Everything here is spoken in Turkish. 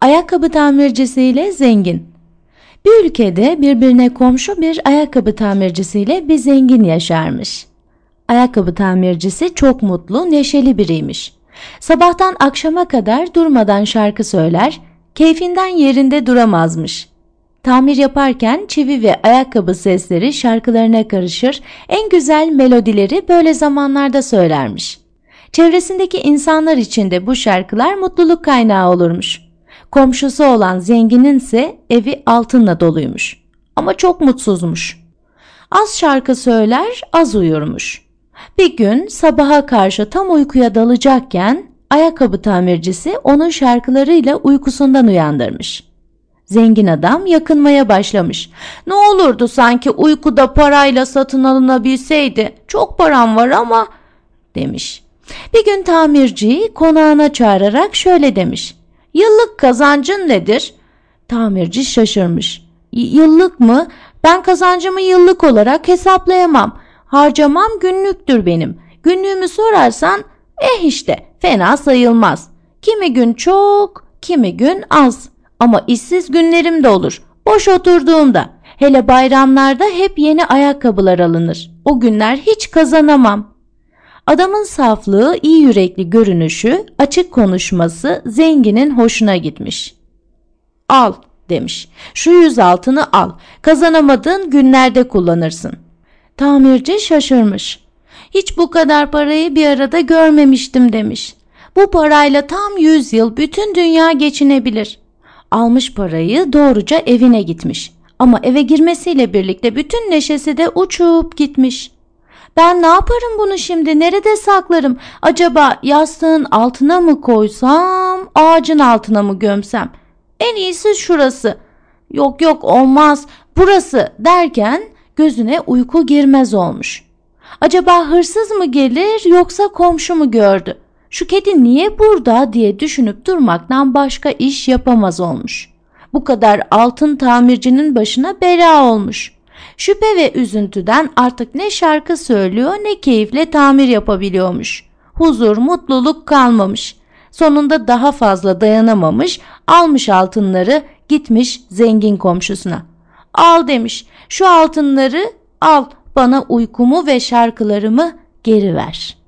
ayakkabı tamircisiyle zengin. Bir ülkede birbirine komşu bir ayakkabı tamircisiyle bir zengin yaşarmış. Ayakkabı tamircisi çok mutlu, neşeli biriymiş. Sabahtan akşama kadar durmadan şarkı söyler, keyfinden yerinde duramazmış. Tamir yaparken çivi ve ayakkabı sesleri şarkılarına karışır, en güzel melodileri böyle zamanlarda söylermiş. Çevresindeki insanlar için de bu şarkılar mutluluk kaynağı olurmuş. Komşusu olan zenginin ise evi altınla doluymuş. Ama çok mutsuzmuş. Az şarkı söyler, az uyurmuş. Bir gün sabaha karşı tam uykuya dalacakken ayakkabı tamircisi onun şarkılarıyla uykusundan uyandırmış. Zengin adam yakınmaya başlamış. Ne olurdu sanki uykuda parayla satın alınabilseydi. Çok param var ama demiş. Bir gün tamirciyi konağına çağırarak şöyle demiş. Yıllık kazancın nedir? Tamirci şaşırmış. Yıllık mı? Ben kazancımı yıllık olarak hesaplayamam. Harcamam günlüktür benim. Günlüğümü sorarsan eh işte fena sayılmaz. Kimi gün çok, kimi gün az. Ama işsiz günlerim de olur. Boş oturduğumda. Hele bayramlarda hep yeni ayakkabılar alınır. O günler hiç kazanamam. Adamın saflığı, iyi yürekli görünüşü, açık konuşması zenginin hoşuna gitmiş. Al demiş. Şu yüz altını al. Kazanamadığın günlerde kullanırsın. Tamirci şaşırmış. Hiç bu kadar parayı bir arada görmemiştim demiş. Bu parayla tam yüz yıl bütün dünya geçinebilir. Almış parayı doğruca evine gitmiş. Ama eve girmesiyle birlikte bütün neşesi de uçup gitmiş. Ben ne yaparım bunu şimdi? Nerede saklarım? Acaba yastığın altına mı koysam, ağacın altına mı gömsem? En iyisi şurası. Yok yok olmaz. Burası derken gözüne uyku girmez olmuş. Acaba hırsız mı gelir yoksa komşu mu gördü? Şu kedi niye burada diye düşünüp durmaktan başka iş yapamaz olmuş. Bu kadar altın tamircinin başına bela olmuş. Şüphe ve üzüntüden artık ne şarkı söylüyor ne keyifle tamir yapabiliyormuş. Huzur, mutluluk kalmamış. Sonunda daha fazla dayanamamış, almış altınları gitmiş zengin komşusuna. Al demiş, şu altınları al bana uykumu ve şarkılarımı geri ver.''